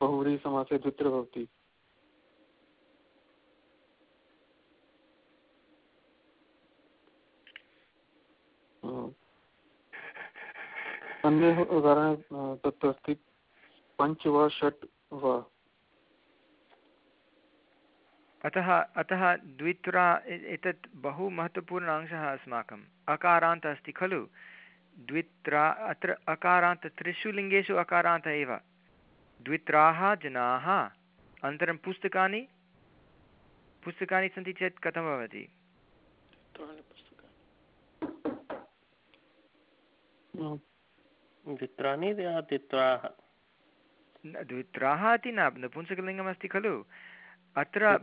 बहुव्री समासे द्वित्र भवति। वा। अतः अतः द्वित्रा एतत् बहु महत्त्वपूर्ण अंशः अस्माकम् अकारान्तः अस्ति खलु? द्वित्रा अत्र अकारान्त त्रिषु लिङ्गेषु अकारान्त एव। द्वित्राः जनाः। अनन्तरं पुस्तकानि? पुस्तकानि सन्ति चेत् कथं भवति? द्वित्राः? द्वित्राः इति न नपुंसकलिङ्गमस्ति खलु? अत्र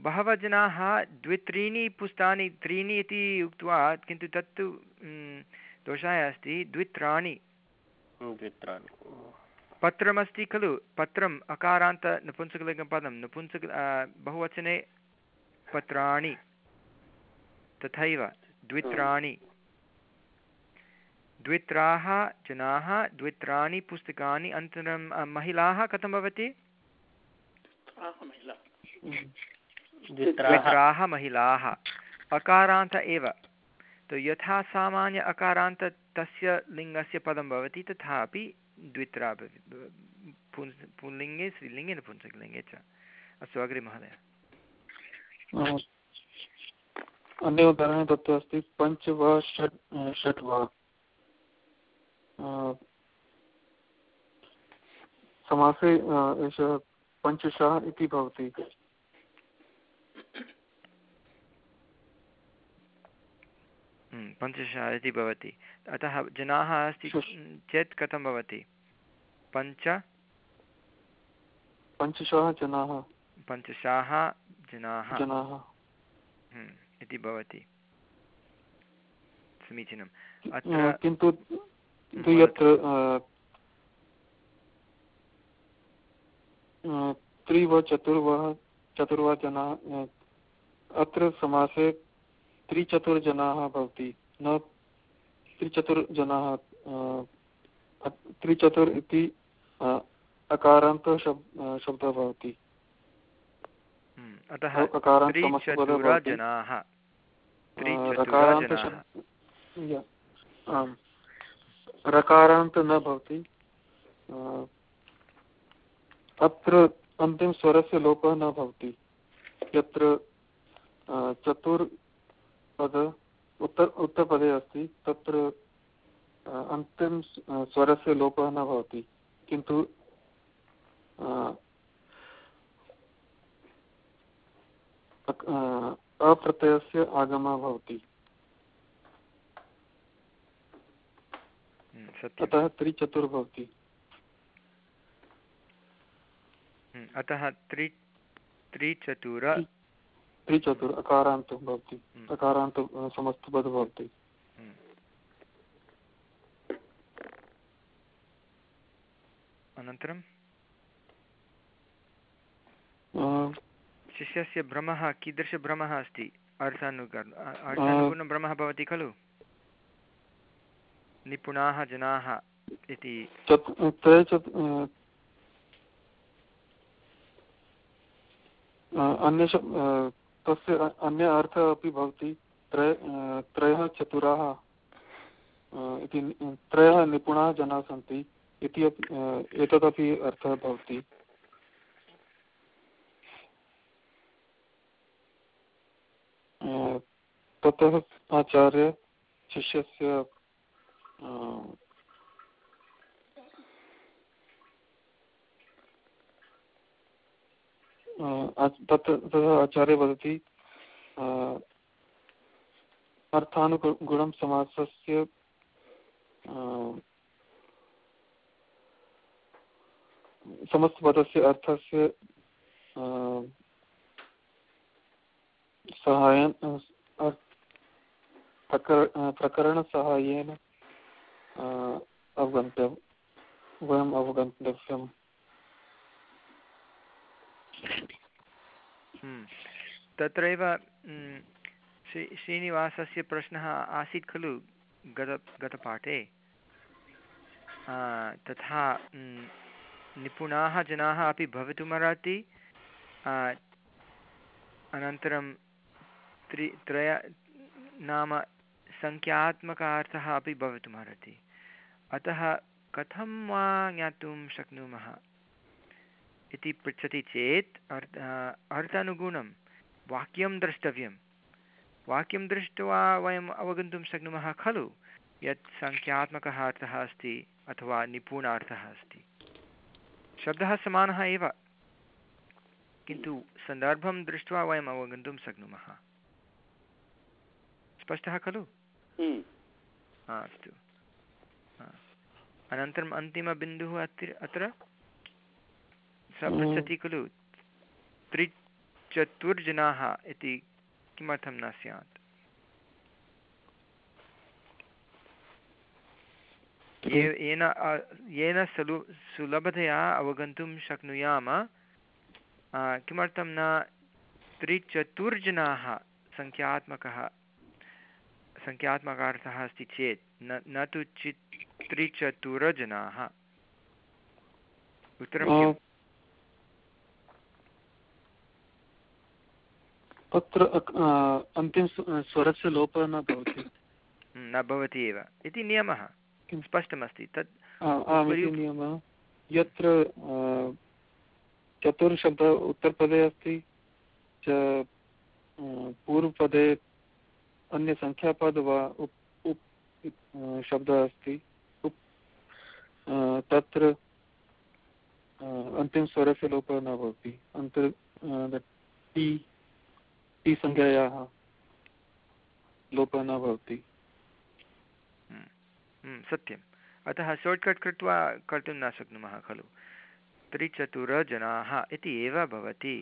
बहवः जनाः द्वित्रीणि पुस्तानि त्रीणि इति उक्त्वा किन्तु तत्तु दोषाय अस्ति द्वित्राणि। द्वित्राणि। पत्रमस्ति खलु? पत्रम् अकारान्त नपुंसकलिङ्गं पदं। नपुंसक बहुवचने पत्राणि। तथैव द्वित्राणि। द्वित्राः जनाः द्वित्राणि पुस्तकानि। अनन्तरं महिलाः कथं भवति? द्वित्राः महिलाः अकारान्त एव। तु यथा सामान्य अकारान्त तस्य लिङ्गस्य पदं भवति तथापि द्वित्रा पुल्लिङ्गे स्त्रीलिङ्गे नपुंसकलिङ्गे च। अस्तु अग्रे महोदय। अन्य उदाहरणं तत्र अस्ति पञ्च वा षट् षट् वा। समासे एषः पञ्चशः इति भवति। हम्म, पञ्चशः इति भवति। अतः जनाः अस्ति चेत् कथं भवति? पञ्च? पञ्चशः जनाः। पञ्चशाः जनाः। जनाः। हम्म, इति भवति। समीचीनम्। अत्र किन्तु यत्र त्रि वा चतुर्वः चतुर्वा जनाः अत्र समासे त्रिचतुर्जनाः भवति। न त्रिचतुर्जनाः त्रिचतुर् इति अकारान्त शब् शब्दः भवति। हम्म, अतः रकारान्त न भवति। अत्र अन्तिमस्वरस्य लोपः न भवति। यत्र चतुर्पद उत्तर उत्तरपदे अस्ति। तत्र अन्तिम स्वरस्य लोपः न भवति। किन्तु अप्रत्ययस्य आगमः भवति। हम्म, अतः त्रिचतुर्भवति हम्म, अतः त्रि त्रिचतुर त्रिचतुर् अकारान्त भवति। हम्म। अकारान्त समस्तपद भवति। हम्म। अनन्तरं? शिष्यस्य भ्रमः कीदृशभ्रमः अस्ति? अर्थानुगुण भवति खलु? निपुणाः जनाः इति। अन्य तस्य अन्य अर्थः अपि भवति, त्रय त्रयः चतुराः इति त्रयः निपुणाः जनाः सन्ति, इति एतदपि अर्थः भवति। ततः आचार्य, शिष्यस्य तत्र तथा आचार्य वदति अर्थानुगुणं समासस्य समस्तपदस्य अर्थस्य प्रकर प्रकरणसहायेन अवगन्तव्यं वयम् तत्रैव हम्म, श्री श्रीनिवासस्य प्रश्नः आसीत् खलु गत गतपाठे? तथा हम्म, निपुणाः जनाः अपि भवितुमर्हति। अनन्तरं त्रि त्रय नाम सङ्ख्यात्मकार्थः अपि भवितुमर्हति। अतः कथं वा ज्ञातुं शक्नुमः? इति पृच्छति चेत् अर्थ अर्थानुगुणं वाक्यं द्रष्टव्यं। वाक्यं दृष्ट्वा वयम् अवगन्तुं शक्नुमः खलु यत् सङ्ख्यात्मकः अर्थः अस्ति अथवा निपुणार्थः अस्ति। शब्दः समानः एव किन्तु सन्दर्भं दृष्ट्वा वयम् अवगन्तुं शक्नुमः। स्पष्टः खलु? हम्म। अस्तु। अनन्तरम् अन्तिमबिन्दुः अत्र अत्र? सः पृच्छति खलु त्रिचतुर्जनाः इति किमर्थं न स्यात्? येन येन सुलु सुलभतया अवगन्तुं शक्नुयाम किमर्थं न त्रिचतुर्जनाः सङ्ख्यात्मकः सङ्ख्यात्मकार्थः अस्ति चेत् न न तु चित् त्रिचतुरजनाः। उत्तरं तत्र अन्तिम स्वरस्य लोपः न भवति। न भवति एव। इति नियमः। स्पष्टमस्ति। तत् नियमः। यत्र चतुर्शब्दः उत्तरपदे अस्ति च पूर्वपदे अन्यसङ्ख्यापद वा उप् उप् शब्दः अस्ति। उप् तत्र अन्तिमस्वरस्य लोपः न भवति। अन्तर टि टी लोपः न भवति हम्म, हम्म, सत्यम् अतः शार्ट्कट् कृत्वा कर्तुं न शक्नुमः खलु त्रिचतुरजनाः इति एव भवति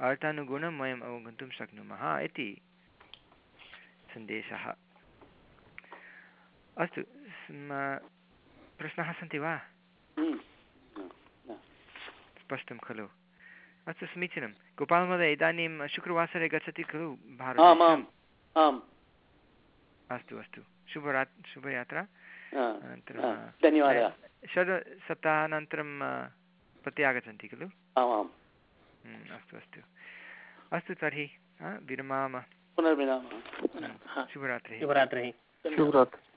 अर्थानुगुणं वयम् अवगन्तुं शक्नुमः इति सन्देशः अस्तु प्रश्नाः सन्ति वा हम्म, स्पष्टं खलु अस्तु समीचीनं। गोपालमहोदय इदानीं शुक्रवासरे गच्छति खलु आम् आम् अस्तु अस्तु। शुभरात् शुभयात्रा। धन्यवादः। षड् सप्ताहानन्तरं प्रत्यागच्छन्ति खलु? आमाम् हम्म, अस्तु अस्तु। अस्तु तर्हि विरमामः। पुनर्मिलामः। शुभरात्रिः। शुभरात्रिः। शुभरात्रिः।